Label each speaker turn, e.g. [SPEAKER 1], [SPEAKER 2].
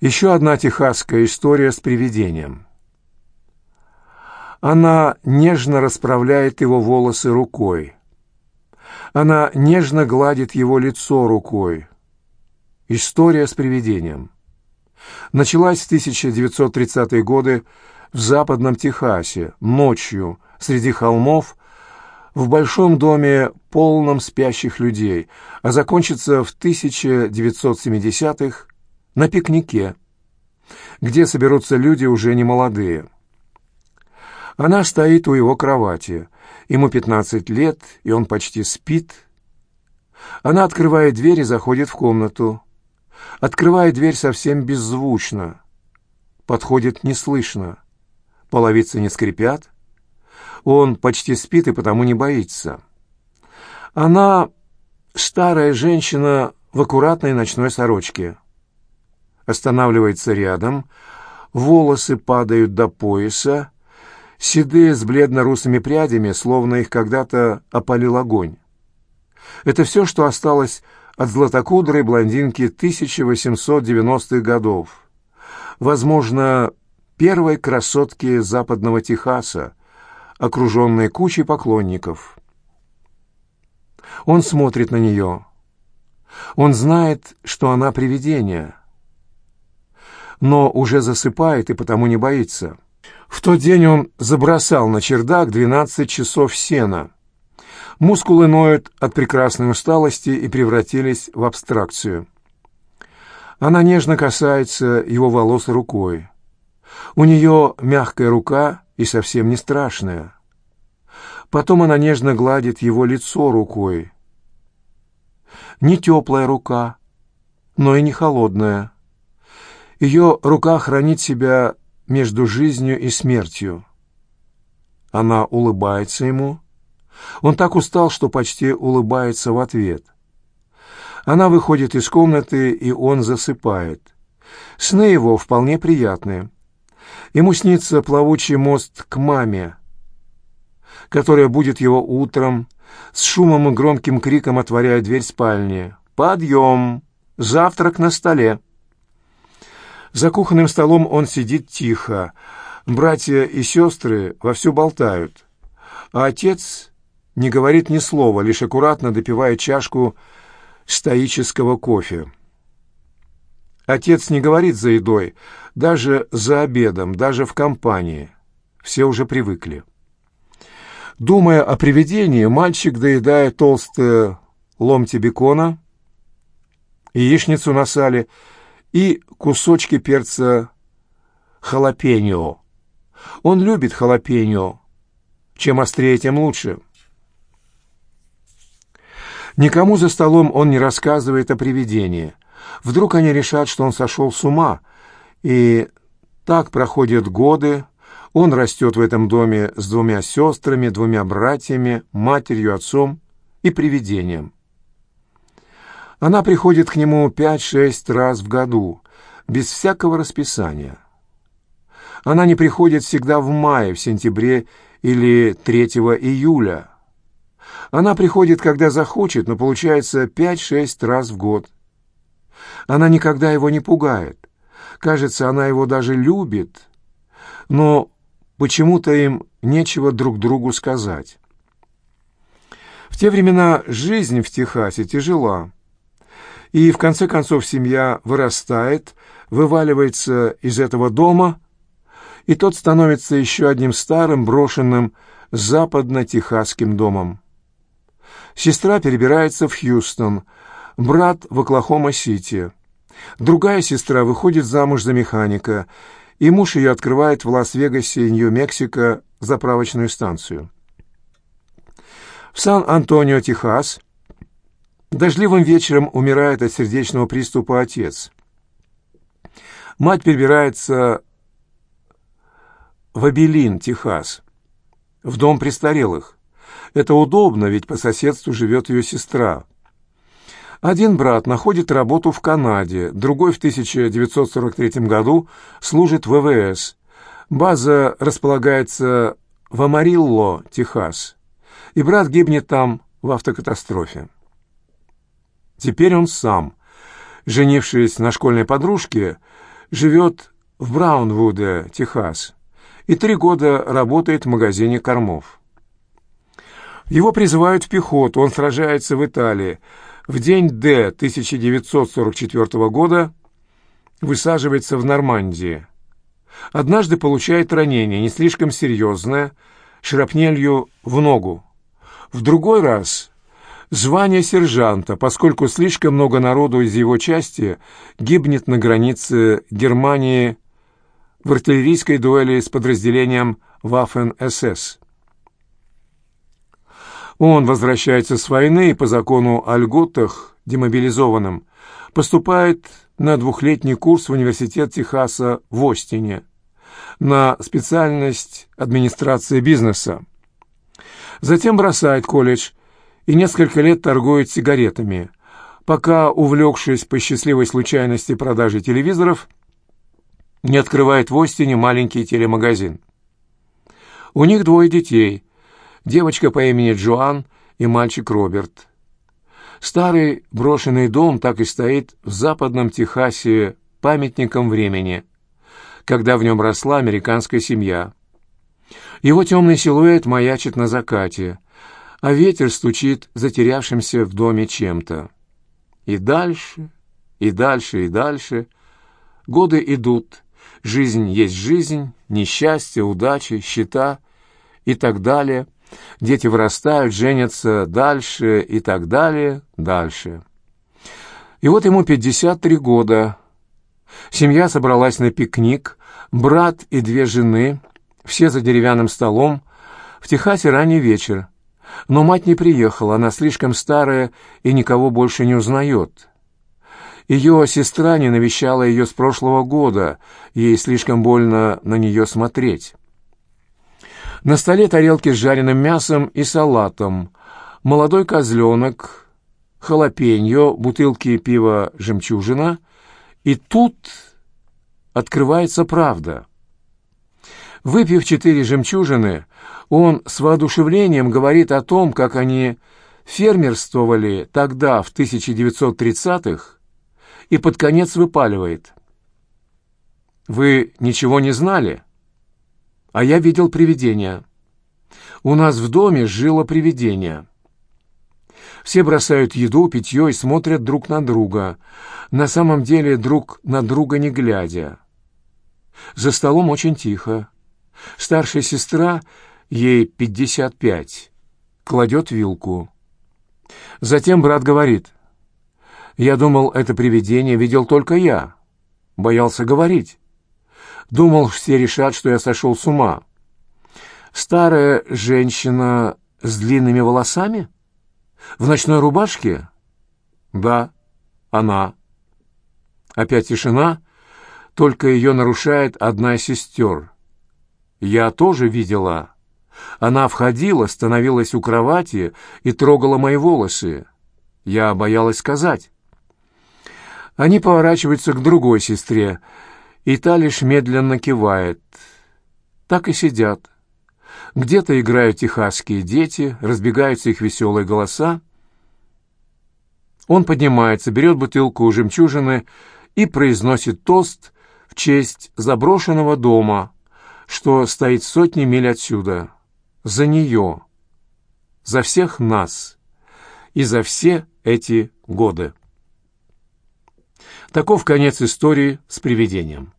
[SPEAKER 1] Еще одна техасская история с привидением. Она нежно расправляет его волосы рукой. Она нежно гладит его лицо рукой. История с привидением. Началась в 1930-е годы в западном Техасе, ночью, среди холмов, в большом доме, полном спящих людей, а закончится в 1970-х на пикнике, где соберутся люди уже не молодые. Она стоит у его кровати. Ему 15 лет, и он почти спит. Она открывает дверь и заходит в комнату. Открывает дверь совсем беззвучно. Подходит неслышно. Половицы не скрипят. Он почти спит и потому не боится. Она старая женщина в аккуратной ночной сорочке. Останавливается рядом, волосы падают до пояса, седые с бледно-русыми прядями, словно их когда-то опалил огонь. Это все, что осталось от златокудрой блондинки 1890-х годов. Возможно, первой красотки западного Техаса, окруженной кучей поклонников. Он смотрит на нее. Он знает, что она привидение, но уже засыпает и потому не боится. В тот день он забросал на чердак двенадцать часов сена. Мускулы ноют от прекрасной усталости и превратились в абстракцию. Она нежно касается его волос рукой. У нее мягкая рука и совсем не страшная. Потом она нежно гладит его лицо рукой. Не теплая рука, но и не холодная. Ее рука хранит себя между жизнью и смертью. Она улыбается ему. Он так устал, что почти улыбается в ответ. Она выходит из комнаты, и он засыпает. Сны его вполне приятные. Ему снится плавучий мост к маме, которая будет его утром, с шумом и громким криком отворяя дверь спальни. «Подъем! Завтрак на столе!» За кухонным столом он сидит тихо. Братья и сестры вовсю болтают. А отец не говорит ни слова, лишь аккуратно допивает чашку стоического кофе. Отец не говорит за едой, даже за обедом, даже в компании. Все уже привыкли. Думая о привидении, мальчик доедает толстые ломти бекона, яичницу на сале и кусочки перца халапеньо. Он любит халапеньо. Чем острее, тем лучше. Никому за столом он не рассказывает о привидении. Вдруг они решат, что он сошел с ума. И так проходят годы. Он растет в этом доме с двумя сестрами, двумя братьями, матерью, отцом и привидением. Она приходит к нему пять-шесть раз в году, без всякого расписания. Она не приходит всегда в мае, в сентябре или 3 июля. Она приходит, когда захочет, но получается пять-шесть раз в год. Она никогда его не пугает. Кажется, она его даже любит. Но почему-то им нечего друг другу сказать. В те времена жизнь в Техасе тяжела. И в конце концов семья вырастает, вываливается из этого дома, и тот становится еще одним старым брошенным западно-техасским домом. Сестра перебирается в Хьюстон, брат в Оклахома-Сити. Другая сестра выходит замуж за механика, и муж ее открывает в Лас-Вегасе, Нью-Мексико, заправочную станцию. В Сан-Антонио, Техас, Дождливым вечером умирает от сердечного приступа отец. Мать перебирается в Абелин, Техас, в дом престарелых. Это удобно, ведь по соседству живет ее сестра. Один брат находит работу в Канаде, другой в 1943 году служит в ВВС. База располагается в Амарилло, Техас, и брат гибнет там в автокатастрофе. Теперь он сам, женившись на школьной подружке, живет в Браунвуде, Техас, и три года работает в магазине кормов. Его призывают в пехоту, он сражается в Италии. В день Д 1944 года высаживается в Нормандии. Однажды получает ранение, не слишком серьезное, шрапнелью в ногу. В другой раз звание сержанта, поскольку слишком много народу из его части гибнет на границе Германии в артиллерийской дуэли с подразделением Waffen-СС. Он возвращается с войны и по закону о льготах демобилизованным поступает на двухлетний курс в Университет Техаса в Остине на специальность администрации бизнеса. Затем бросает колледж и несколько лет торгует сигаретами, пока, увлекшись по счастливой случайности продажей телевизоров, не открывает в Остине маленький телемагазин. У них двое детей, девочка по имени Джоан и мальчик Роберт. Старый брошенный дом так и стоит в западном Техасе памятником времени, когда в нем росла американская семья. Его темный силуэт маячит на закате, а ветер стучит затерявшимся в доме чем-то. И дальше, и дальше, и дальше. Годы идут, жизнь есть жизнь, несчастье, удачи, счета и так далее. Дети вырастают, женятся дальше и так далее, дальше. И вот ему 53 года. Семья собралась на пикник, брат и две жены, все за деревянным столом. В Техасе ранний вечер. Но мать не приехала, она слишком старая и никого больше не узнает. Ее сестра не навещала ее с прошлого года, ей слишком больно на нее смотреть. На столе тарелки с жареным мясом и салатом, молодой козленок, халапеньо, бутылки пива «Жемчужина». И тут открывается правда. Выпив четыре жемчужины, он с воодушевлением говорит о том, как они фермерствовали тогда, в 1930-х, и под конец выпаливает. «Вы ничего не знали?» «А я видел привидение. У нас в доме жило привидение». Все бросают еду, питье и смотрят друг на друга. На самом деле друг на друга не глядя. За столом очень тихо. Старшая сестра, ей пятьдесят пять, кладет вилку. Затем брат говорит, я думал, это привидение видел только я. Боялся говорить. Думал, все решат, что я сошел с ума. Старая женщина с длинными волосами? В ночной рубашке? Да, она. Опять тишина, только ее нарушает одна из сестер. Я тоже видела. Она входила, становилась у кровати и трогала мои волосы. Я боялась сказать. Они поворачиваются к другой сестре, и та лишь медленно кивает. Так и сидят. Где-то играют техасские дети, разбегаются их веселые голоса. Он поднимается, берет бутылку жемчужины и произносит тост в честь заброшенного дома, что стоит сотни миль отсюда. За нее, за всех нас и за все эти годы. Таков конец истории с привидением.